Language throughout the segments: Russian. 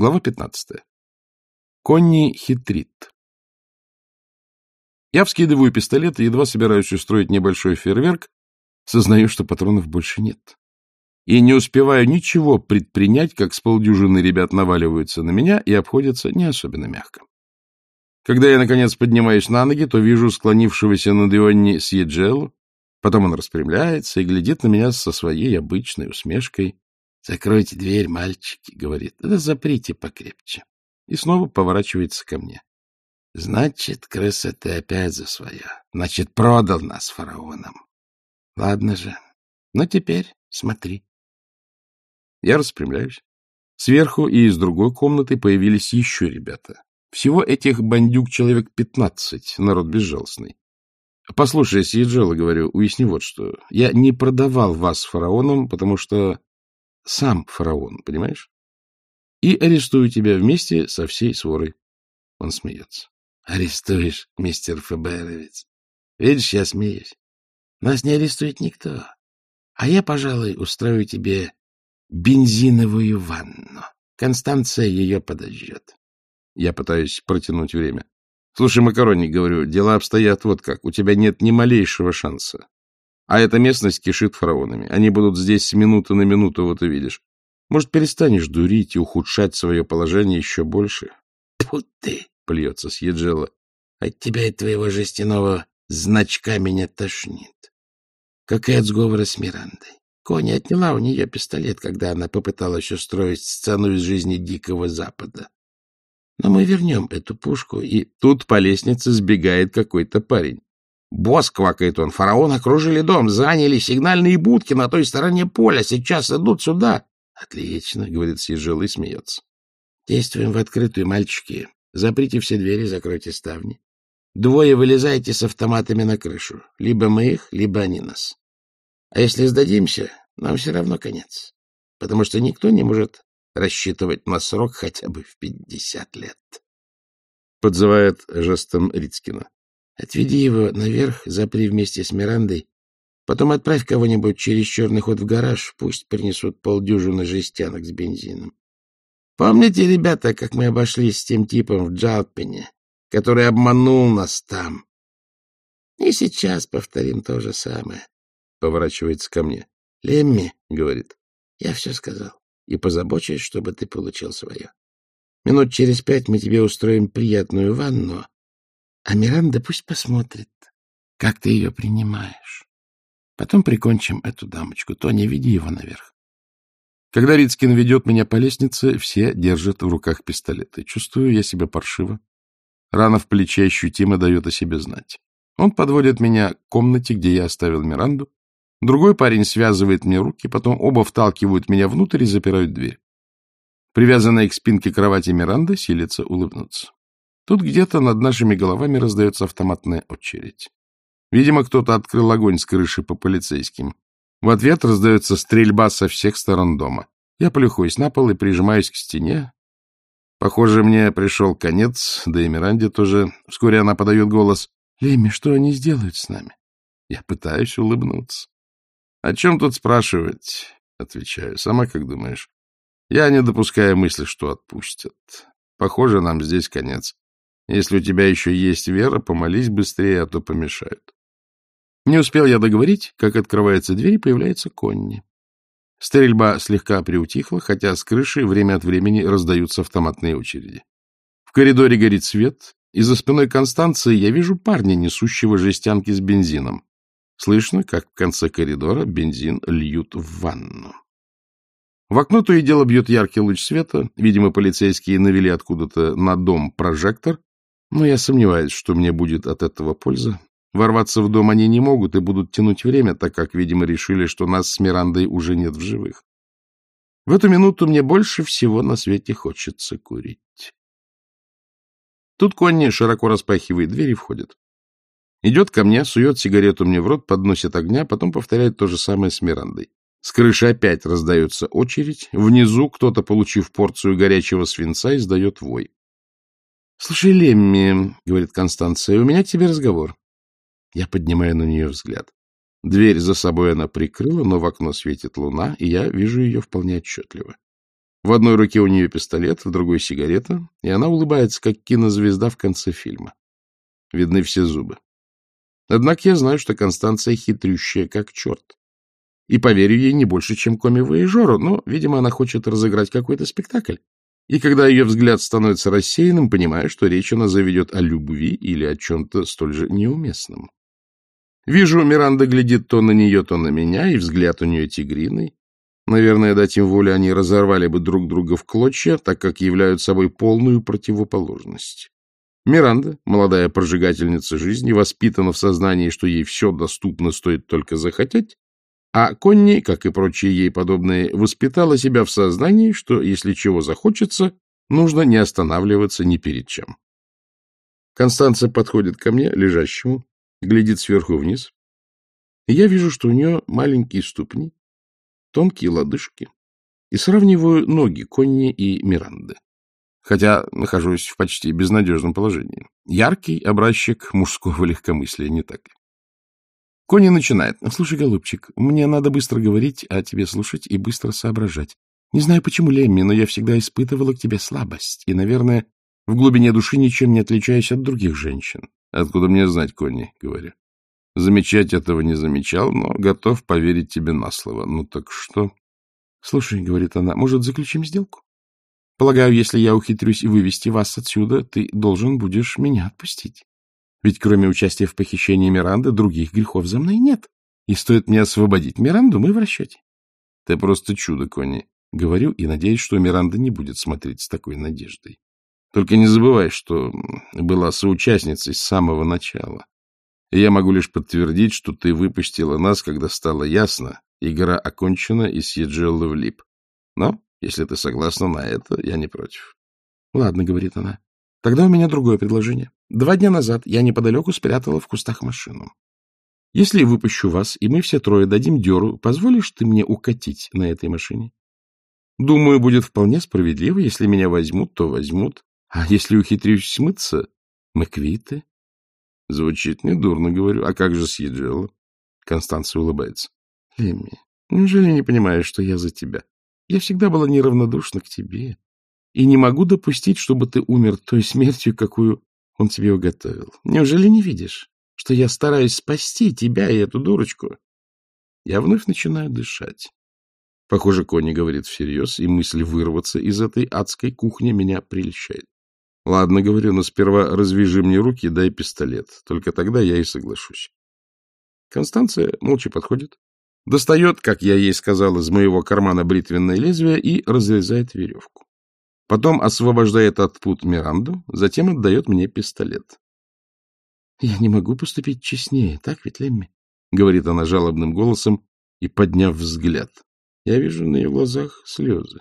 Глава 15. Конни хитрит. Я вскидываю пистолет и едва собираюсь устроить небольшой фейерверк, сознаю, что патронов больше нет. И не успеваю ничего предпринять, как с полдюжины ребят наваливаются на меня и обходятся не особенно мягко. Когда я, наконец, поднимаюсь на ноги, то вижу склонившегося над Ионни Сьеджелу, потом он распрямляется и глядит на меня со своей обычной усмешкой. — Закройте дверь, мальчики, — говорит, — да заприте покрепче. И снова поворачивается ко мне. — Значит, крыса, ты опять за свое. Значит, продал нас фараонам. Ладно же. Но теперь смотри. Я распрямляюсь. Сверху и из другой комнаты появились еще ребята. Всего этих бандюк человек пятнадцать, народ безжалостный. Послушай, Сиеджела, говорю, уясни вот что. Я не продавал вас фараонам, потому что сам фараон, понимаешь? И арестую тебя вместе со всей сворой. Он смеется. Арестуешь, мистер ФБРовец. Видишь, я смеюсь. Нас не арестует никто. А я, пожалуй, устрою тебе бензиновую ванну. Констанция ее подождет. Я пытаюсь протянуть время. Слушай, Макароник, говорю, дела обстоят вот как. У тебя нет ни малейшего шанса. А эта местность кишит фараонами. Они будут здесь с минуты на минуту, вот увидишь. Может, перестанешь дурить и ухудшать свое положение еще больше? — Тьфу ты! — плюется Сьеджела. — От тебя и твоего жестяного значка меня тошнит. Как и от сговора с Мирандой. Коня отняла у нее пистолет, когда она попыталась устроить сцену из жизни Дикого Запада. Но мы вернем эту пушку, и тут по лестнице сбегает какой-то парень. «Босс!» — квакает он. «Фараон окружили дом, заняли сигнальные будки на той стороне поля, сейчас идут сюда!» «Отлично!» — говорит Сижел и смеется. «Действуем в открытую, мальчики. Заприте все двери, закройте ставни. Двое вылезайте с автоматами на крышу. Либо мы их, либо они нас. А если сдадимся, нам все равно конец. Потому что никто не может рассчитывать на срок хотя бы в пятьдесят лет. Подзывает жестом Рицкина. Отведи его наверх, запри вместе с Мирандой, потом отправь кого-нибудь через черный ход в гараж, пусть принесут полдюжины жестянок с бензином. Помните, ребята, как мы обошлись с тем типом в Джалпине, который обманул нас там? И сейчас повторим то же самое. Поворачивается ко мне. — Лемми, — говорит, — я все сказал и позабочусь, чтобы ты получил свое. Минут через пять мы тебе устроим приятную ванну, а Миранда пусть посмотрит, как ты ее принимаешь. Потом прикончим эту дамочку. Тони, веди его наверх. Когда Рицкин ведет меня по лестнице, все держат в руках пистолеты. Чувствую я себя паршиво. Рана в плече ощутимо дает о себе знать. Он подводит меня к комнате, где я оставил Миранду, Другой парень связывает мне руки, потом оба вталкивают меня внутрь и запирают дверь. Привязанная к спинке кровати Миранда силится улыбнуться. Тут где-то над нашими головами раздается автоматная очередь. Видимо, кто-то открыл огонь с крыши по полицейским. В ответ раздается стрельба со всех сторон дома. Я плюхаюсь на пол и прижимаюсь к стене. Похоже, мне пришел конец, да и Миранде тоже. Вскоре она подает голос. — Леми, что они сделают с нами? Я пытаюсь улыбнуться. — О чем тут спрашивать? — отвечаю. — Сама как думаешь? Я не допускаю мысли, что отпустят. Похоже, нам здесь конец. Если у тебя еще есть вера, помолись быстрее, а то помешают. Не успел я договорить, как открывается дверь и появляется Конни. Стрельба слегка приутихла, хотя с крыши время от времени раздаются автоматные очереди. В коридоре горит свет, и за спиной Констанции я вижу парня, несущего жестянки с бензином. Слышно, как в конце коридора бензин льют в ванну. В окно то и дело бьет яркий луч света. Видимо, полицейские навели откуда-то на дом прожектор. Но я сомневаюсь, что мне будет от этого польза. Ворваться в дом они не могут и будут тянуть время, так как, видимо, решили, что нас с Мирандой уже нет в живых. В эту минуту мне больше всего на свете хочется курить. Тут Конни широко распахивает дверь и входит. Идет ко мне, сует сигарету мне в рот, подносит огня, потом повторяет то же самое с Мирандой. С крыши опять раздается очередь. Внизу кто-то, получив порцию горячего свинца, издает вой. — Слушай, Лемми, — говорит Констанция, — у меня к тебе разговор. Я поднимаю на нее взгляд. Дверь за собой она прикрыла, но в окно светит луна, и я вижу ее вполне отчетливо. В одной руке у нее пистолет, в другой — сигарета, и она улыбается, как кинозвезда в конце фильма. Видны все зубы. Однако я знаю, что Констанция хитрющая, как черт. И поверю ей не больше, чем коми-воежору, но, видимо, она хочет разыграть какой-то спектакль. И когда ее взгляд становится рассеянным, понимаю, что речь она заведет о любви или о чем-то столь же неуместном. Вижу, Миранда глядит то на нее, то на меня, и взгляд у нее тигриный. Наверное, дать им волю, они разорвали бы друг друга в клочья, так как являют собой полную противоположность. Миранда, молодая прожигательница жизни, воспитана в сознании, что ей все доступно, стоит только захотеть, а Конни, как и прочие ей подобные, воспитала себя в сознании, что, если чего захочется, нужно не останавливаться ни перед чем. Констанция подходит ко мне, лежащему, глядит сверху вниз. Я вижу, что у нее маленькие ступни, тонкие лодыжки, и сравниваю ноги Конни и Миранды. Хотя нахожусь в почти безнадежном положении. Яркий образчик мужского легкомыслия, не так ли? Конни начинает. — Слушай, голубчик, мне надо быстро говорить, а тебе слушать и быстро соображать. Не знаю, почему, Лемми, но я всегда испытывала к тебе слабость, и, наверное, в глубине души ничем не отличаюсь от других женщин. — Откуда мне знать, Конни? — говорю. Замечать этого не замечал, но готов поверить тебе на слово. Ну так что? — Слушай, — говорит она, — может, заключим сделку? Полагаю, если я ухитрюсь вывести вас отсюда, ты должен будешь меня отпустить. Ведь кроме участия в похищении Миранды, других грехов за мной нет. И стоит мне освободить Миранду, мы в расчете. Ты просто чудо, Конни. Говорю и надеюсь, что Миранда не будет смотреть с такой надеждой. Только не забывай, что была соучастницей с самого начала. И я могу лишь подтвердить, что ты выпустила нас, когда стало ясно, игра окончена и съезжала влип. Но, если ты согласна на это, я не против. — Ладно, — говорит она. — Тогда у меня другое предложение. Два дня назад я неподалеку спрятала в кустах машину. Если выпущу вас, и мы все трое дадим дёру, позволишь ты мне укатить на этой машине? Думаю, будет вполне справедливо. Если меня возьмут, то возьмут. А если ухитрюсь смыться, мы квиты. Звучит недурно, говорю. А как же съезжала? Констанция улыбается. Лемми, неужели не понимаешь, что я за тебя? Я всегда была неравнодушна к тебе. И не могу допустить, чтобы ты умер той смертью, какую он тебе уготовил. Неужели не видишь, что я стараюсь спасти тебя и эту дурочку? Я вновь начинаю дышать. Похоже, Кони говорит всерьез, и мысль вырваться из этой адской кухни меня прельщает. Ладно, говорю, но сперва развяжи мне руки дай пистолет. Только тогда я и соглашусь. Констанция молча подходит, достает, как я ей сказал, из моего кармана бритвенное лезвие и разрезает веревку. Потом освобождает от пут Миранду, затем отдает мне пистолет. — Я не могу поступить честнее, так ведь, Лемми? — говорит она жалобным голосом и подняв взгляд. Я вижу на ее глазах слезы.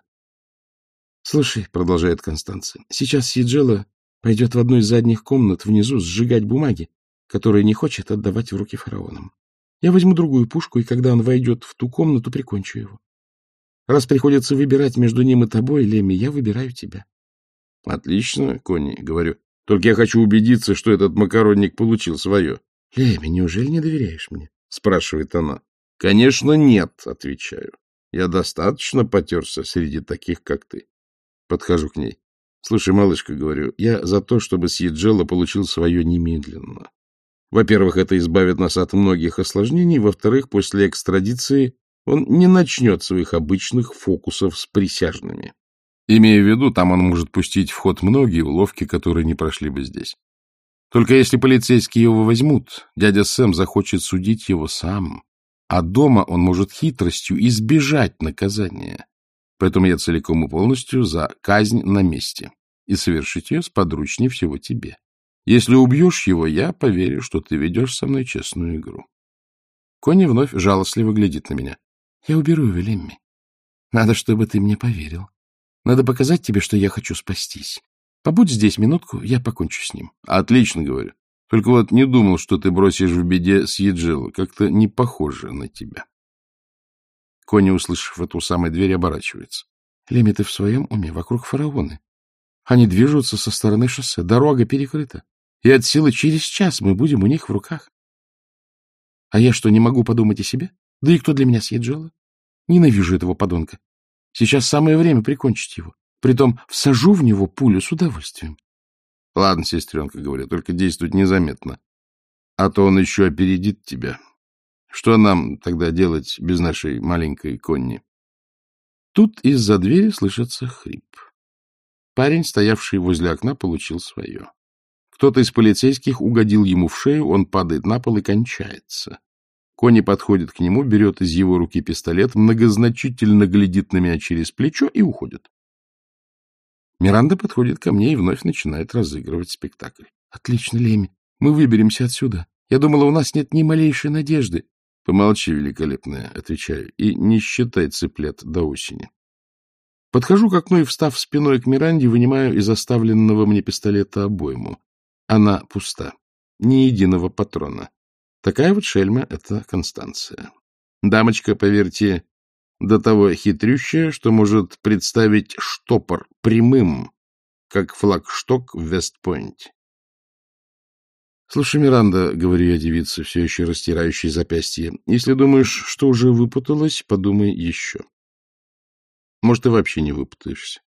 — Слушай, — продолжает Констанция, — сейчас Сиджела пойдет в одну из задних комнат внизу сжигать бумаги, которые не хочет отдавать в руки фараонам. Я возьму другую пушку, и когда он войдет в ту комнату, прикончу его. Раз приходится выбирать между ним и тобой, Леми, я выбираю тебя. — Отлично, Конни, — говорю. Только я хочу убедиться, что этот макаронник получил свое. — Леми, неужели не доверяешь мне? — спрашивает она. — Конечно, нет, — отвечаю. Я достаточно потерся среди таких, как ты. Подхожу к ней. Слушай, малышка, говорю, я за то, чтобы Сьеджелла получил свое немедленно. Во-первых, это избавит нас от многих осложнений. Во-вторых, после экстрадиции он не начнет своих обычных фокусов с присяжными. Имея в виду, там он может пустить в ход многие уловки, которые не прошли бы здесь. Только если полицейские его возьмут, дядя Сэм захочет судить его сам, а дома он может хитростью избежать наказания. Поэтому я целиком и полностью за казнь на месте, и совершить ее сподручнее всего тебе. Если убьешь его, я поверю, что ты ведешь со мной честную игру. Конни вновь жалостливо глядит на меня. Я уберу его, Лемми. Надо, чтобы ты мне поверил. Надо показать тебе, что я хочу спастись. Побудь здесь минутку, я покончу с ним. Отлично, говорю. Только вот не думал, что ты бросишь в беде с Еджилу. Как-то не похоже на тебя. Коня, услышав эту самую дверь, оборачивается. Леми, ты в своем уме? Вокруг фараоны. Они движутся со стороны шоссе. Дорога перекрыта. И от силы через час мы будем у них в руках. А я что, не могу подумать о себе? Да и кто для меня съеджала? Ненавижу этого подонка. Сейчас самое время прикончить его. Притом всажу в него пулю с удовольствием. — Ладно, сестренка, говорю, только действовать незаметно. А то он еще опередит тебя. Что нам тогда делать без нашей маленькой конни? Тут из-за двери слышится хрип. Парень, стоявший возле окна, получил свое. Кто-то из полицейских угодил ему в шею, он падает на пол и кончается. Кони подходит к нему, берет из его руки пистолет, многозначительно глядит на меня через плечо и уходит. Миранда подходит ко мне и вновь начинает разыгрывать спектакль. — Отлично, Леми. Мы выберемся отсюда. Я думала, у нас нет ни малейшей надежды. — Помолчи, великолепная, — отвечаю, — и не считай цыплят до осени. Подхожу к окну и, встав спиной к Миранде, вынимаю из оставленного мне пистолета обойму. Она пуста. Ни единого патрона. Такая вот шельма — это Констанция. Дамочка, поверьте, до того хитрющая, что может представить штопор прямым, как флагшток в Вестпойнте. — Слушай, Миранда, — говорю я девице, все еще растирающей запястье, — если думаешь, что уже выпуталась, подумай еще. Может, ты вообще не выпутаешься.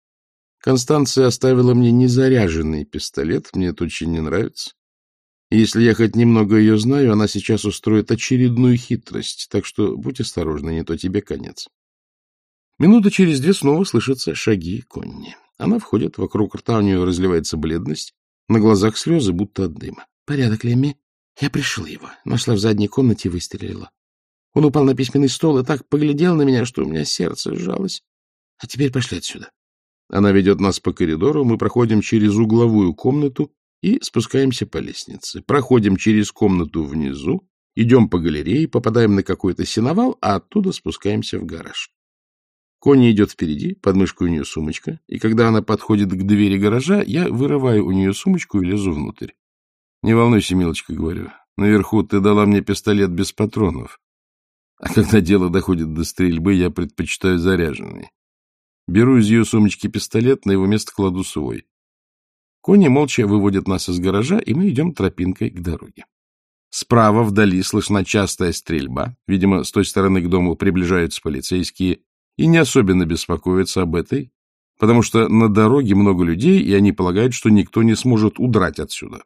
Констанция оставила мне незаряженный пистолет, мне это очень не нравится. Если я хоть немного ее знаю, она сейчас устроит очередную хитрость, так что будь осторожна, не то тебе конец. Минуты через две снова слышатся шаги Конни. Она входит, вокруг рта у нее разливается бледность, на глазах слезы, будто от дыма. — Порядок, Лемми. Я пришла его. Нашла в задней комнате и выстрелила. Он упал на письменный стол и так поглядел на меня, что у меня сердце сжалось. А теперь пошли отсюда. Она ведет нас по коридору, мы проходим через угловую комнату и спускаемся по лестнице. Проходим через комнату внизу, идем по галерее, попадаем на какой-то сеновал, а оттуда спускаемся в гараж. Кони идет впереди, под мышкой у нее сумочка, и когда она подходит к двери гаража, я вырываю у нее сумочку и лезу внутрь. — Не волнуйся, милочка, — говорю. Наверху ты дала мне пистолет без патронов. А когда дело доходит до стрельбы, я предпочитаю заряженный. Беру из ее сумочки пистолет, на его место кладу свой. Кони молча выводят нас из гаража, и мы идем тропинкой к дороге. Справа вдали слышна частая стрельба. Видимо, с той стороны к дому приближаются полицейские и не особенно беспокоятся об этой, потому что на дороге много людей, и они полагают, что никто не сможет удрать отсюда.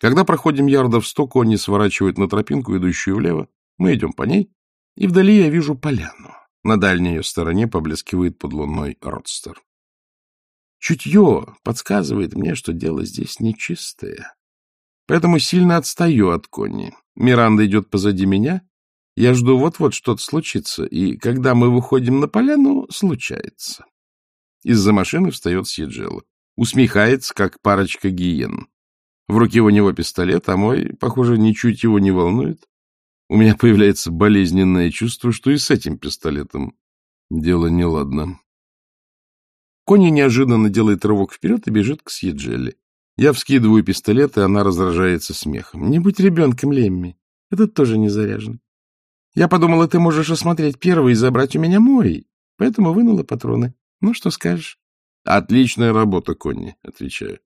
Когда проходим ярдов сто, кони сворачивают на тропинку, идущую влево, мы идем по ней, и вдали я вижу поляну. На дальней ее стороне поблескивает под родстер. Чутье подсказывает мне, что дело здесь нечистое. Поэтому сильно отстаю от Конни. Миранда идет позади меня. Я жду вот-вот что-то случится, и когда мы выходим на поляну, случается. Из-за машины встает Сиджелла. Усмехается, как парочка гиен. В руке у него пистолет, а мой, похоже, ничуть его не волнует. У меня появляется болезненное чувство, что и с этим пистолетом дело неладно. Кони неожиданно делает рывок вперед и бежит к Сьеджелли. Я вскидываю пистолет, и она разражается смехом. Не будь ребенком, Лемми. Этот тоже не заряжен. Я подумала, ты можешь осмотреть первый и забрать у меня мой. Поэтому вынула патроны. Ну, что скажешь? Отличная работа, Конни, отвечаю.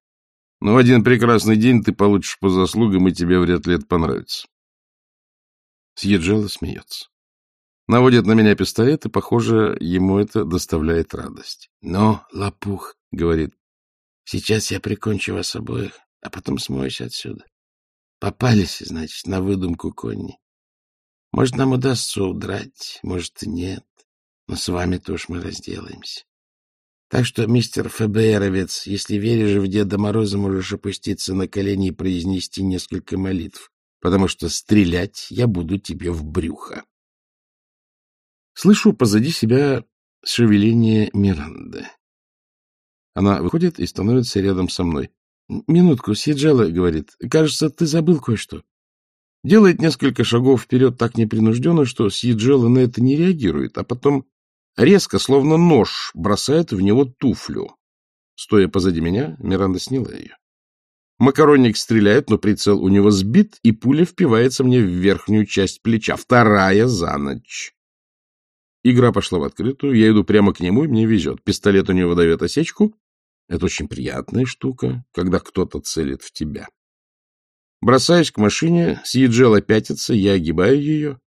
Но в один прекрасный день ты получишь по заслугам, и тебе вряд ли это понравится. Сьеджела смеется. Наводит на меня пистолет, и, похоже, ему это доставляет радость. — Но, лопух, — говорит, — сейчас я прикончу вас обоих, а потом смоюсь отсюда. Попались, значит, на выдумку Конни. Может, нам удастся удрать, может, и нет, но с вами-то уж мы разделаемся. Так что, мистер ФБРовец, если веришь в Деда Мороза, можешь опуститься на колени и произнести несколько молитв потому что стрелять я буду тебе в брюхо. Слышу позади себя шевеление Миранды. Она выходит и становится рядом со мной. — Минутку, Сиджела, — говорит, — кажется, ты забыл кое-что. Делает несколько шагов вперед так непринужденно, что Сиджела на это не реагирует, а потом резко, словно нож, бросает в него туфлю. Стоя позади меня, Миранда сняла ее. Макаронник стреляет, но прицел у него сбит, и пуля впивается мне в верхнюю часть плеча. Вторая за ночь. Игра пошла в открытую, я иду прямо к нему, и мне везет. Пистолет у него дает осечку. Это очень приятная штука, когда кто-то целит в тебя. Бросаюсь к машине, Сьеджела пятится, я огибаю ее.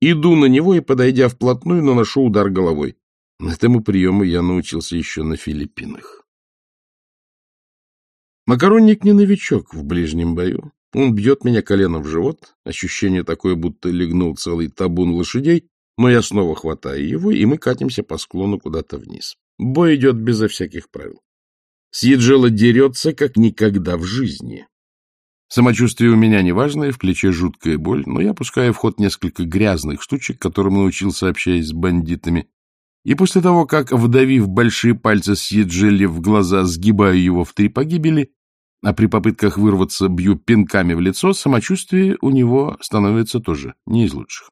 Иду на него и, подойдя вплотную, наношу удар головой. Этому приему я научился еще на Филиппинах. Макаронник не новичок в ближнем бою. Он бьет меня коленом в живот, ощущение такое, будто легнул целый табун лошадей, но я снова хватаю его, и мы катимся по склону куда-то вниз. Бой идет безо всяких правил. Сьеджела дерется, как никогда в жизни. Самочувствие у меня неважное, в плече жуткая боль, но я пускаю в ход несколько грязных штучек, которым научился, общаясь с бандитами, и после того, как, вдавив большие пальцы Сьеджели в глаза, сгибаю его в три погибели, а при попытках вырваться бью пинками в лицо, самочувствие у него становится тоже не из лучших.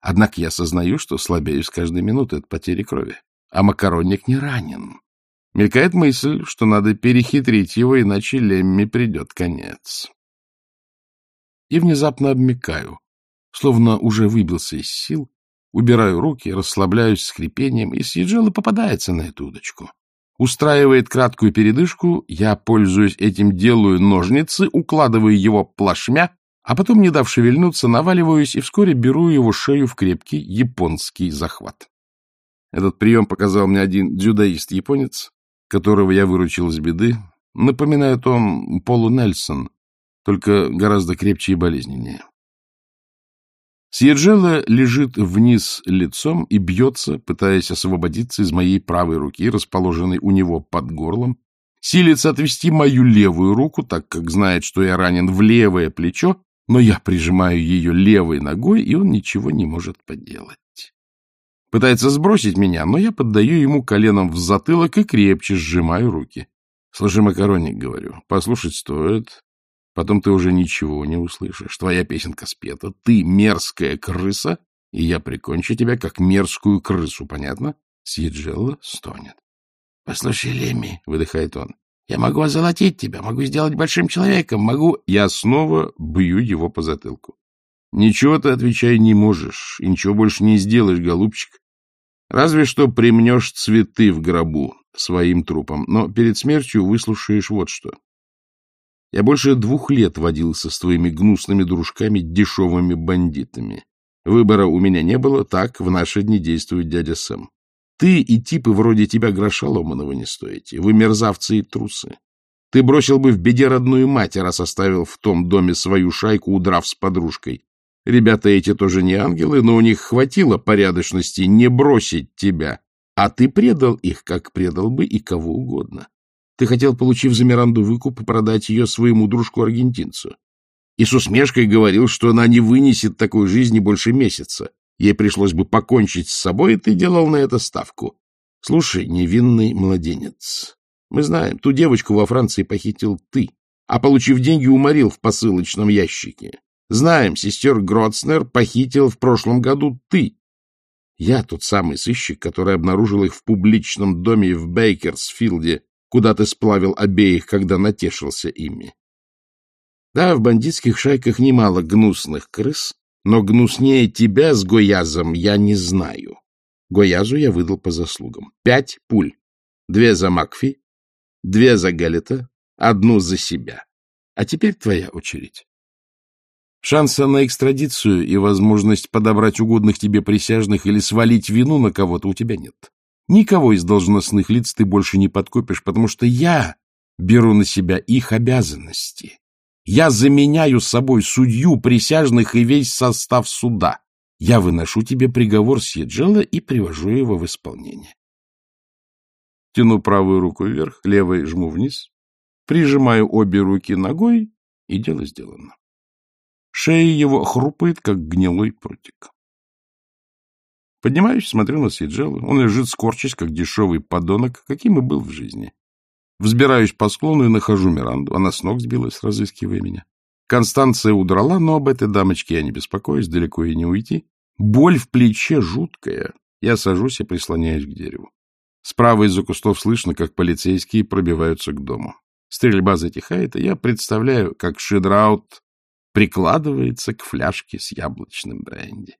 Однако я осознаю, что слабею с каждой минутой от потери крови, а макаронник не ранен. Мелькает мысль, что надо перехитрить его, иначе Лемми придет конец. И внезапно обмекаю, словно уже выбился из сил, убираю руки, расслабляюсь с хрипением, и Сьеджелла попадается на эту удочку устраивает краткую передышку, я, пользуясь этим, делаю ножницы, укладываю его плашмя, а потом, не дав шевельнуться, наваливаюсь и вскоре беру его шею в крепкий японский захват. Этот прием показал мне один дзюдоист-японец, которого я выручил из беды. Напоминает он Полу Нельсон, только гораздо крепче и болезненнее. Сьерджелла лежит вниз лицом и бьется, пытаясь освободиться из моей правой руки, расположенной у него под горлом, силится отвести мою левую руку, так как знает, что я ранен в левое плечо, но я прижимаю ее левой ногой, и он ничего не может поделать. Пытается сбросить меня, но я поддаю ему коленом в затылок и крепче сжимаю руки. — Слушай, Макароник, — говорю, — послушать стоит. Потом ты уже ничего не услышишь. Твоя песенка спета. Ты мерзкая крыса, и я прикончу тебя, как мерзкую крысу, понятно? Сиджелла стонет. — Послушай, Леми, — выдыхает он, — я могу озолотить тебя, могу сделать большим человеком, могу... Я снова бью его по затылку. Ничего ты, отвечай, не можешь, и ничего больше не сделаешь, голубчик. Разве что примнешь цветы в гробу своим трупом, но перед смертью выслушаешь вот что. Я больше двух лет водился с твоими гнусными дружками, дешевыми бандитами. Выбора у меня не было, так в наши дни действует дядя Сэм. Ты и типы вроде тебя гроша ломаного не стоите. Вы мерзавцы и трусы. Ты бросил бы в беде родную мать, раз оставил в том доме свою шайку, удрав с подружкой. Ребята эти тоже не ангелы, но у них хватило порядочности не бросить тебя, а ты предал их, как предал бы и кого угодно. Ты хотел, получив за Миранду выкуп, продать ее своему дружку-аргентинцу. И с усмешкой говорил, что она не вынесет такой жизни больше месяца. Ей пришлось бы покончить с собой, и ты делал на это ставку. Слушай, невинный младенец, мы знаем, ту девочку во Франции похитил ты, а, получив деньги, уморил в посылочном ящике. Знаем, сестер Гроцнер похитил в прошлом году ты. Я тот самый сыщик, который обнаружил их в публичном доме в Бейкерсфилде куда ты сплавил обеих, когда натешился ими. Да, в бандитских шайках немало гнусных крыс, но гнуснее тебя с Гоязом я не знаю. Гоязу я выдал по заслугам. Пять пуль. Две за Макфи, две за Галета, одну за себя. А теперь твоя очередь. Шанса на экстрадицию и возможность подобрать угодных тебе присяжных или свалить вину на кого-то у тебя нет. Никого из должностных лиц ты больше не подкупишь, потому что я беру на себя их обязанности. Я заменяю собой судью, присяжных и весь состав суда. Я выношу тебе приговор Сьеджела и привожу его в исполнение. Тяну правую руку вверх, левой жму вниз, прижимаю обе руки ногой, и дело сделано. Шея его хрупает, как гнилой прутик. Поднимаюсь, смотрю на Сиджелу. Он лежит, скорчись, как дешевый подонок, каким и был в жизни. Взбираюсь по склону и нахожу Миранду. Она с ног сбилась, разыскивая меня. Констанция удрала, но об этой дамочке я не беспокоюсь, далеко и не уйти. Боль в плече жуткая. Я сажусь и прислоняюсь к дереву. Справа из-за кустов слышно, как полицейские пробиваются к дому. Стрельба затихает, и я представляю, как Шидраут прикладывается к фляжке с яблочным бренди.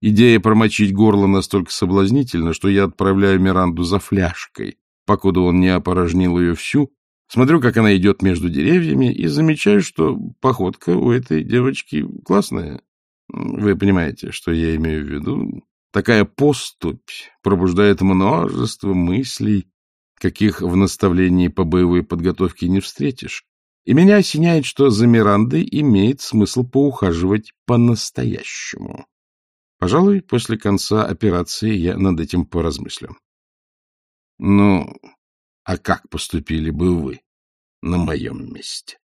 Идея промочить горло настолько соблазнительна, что я отправляю Миранду за фляжкой, покуда он не опорожнил ее всю, смотрю, как она идет между деревьями, и замечаю, что походка у этой девочки классная. Вы понимаете, что я имею в виду? Такая поступь пробуждает множество мыслей, каких в наставлении по боевой подготовке не встретишь. И меня осеняет, что за Мирандой имеет смысл поухаживать по-настоящему. Пожалуй, после конца операции я над этим поразмыслю. Ну, а как поступили бы вы на моем месте?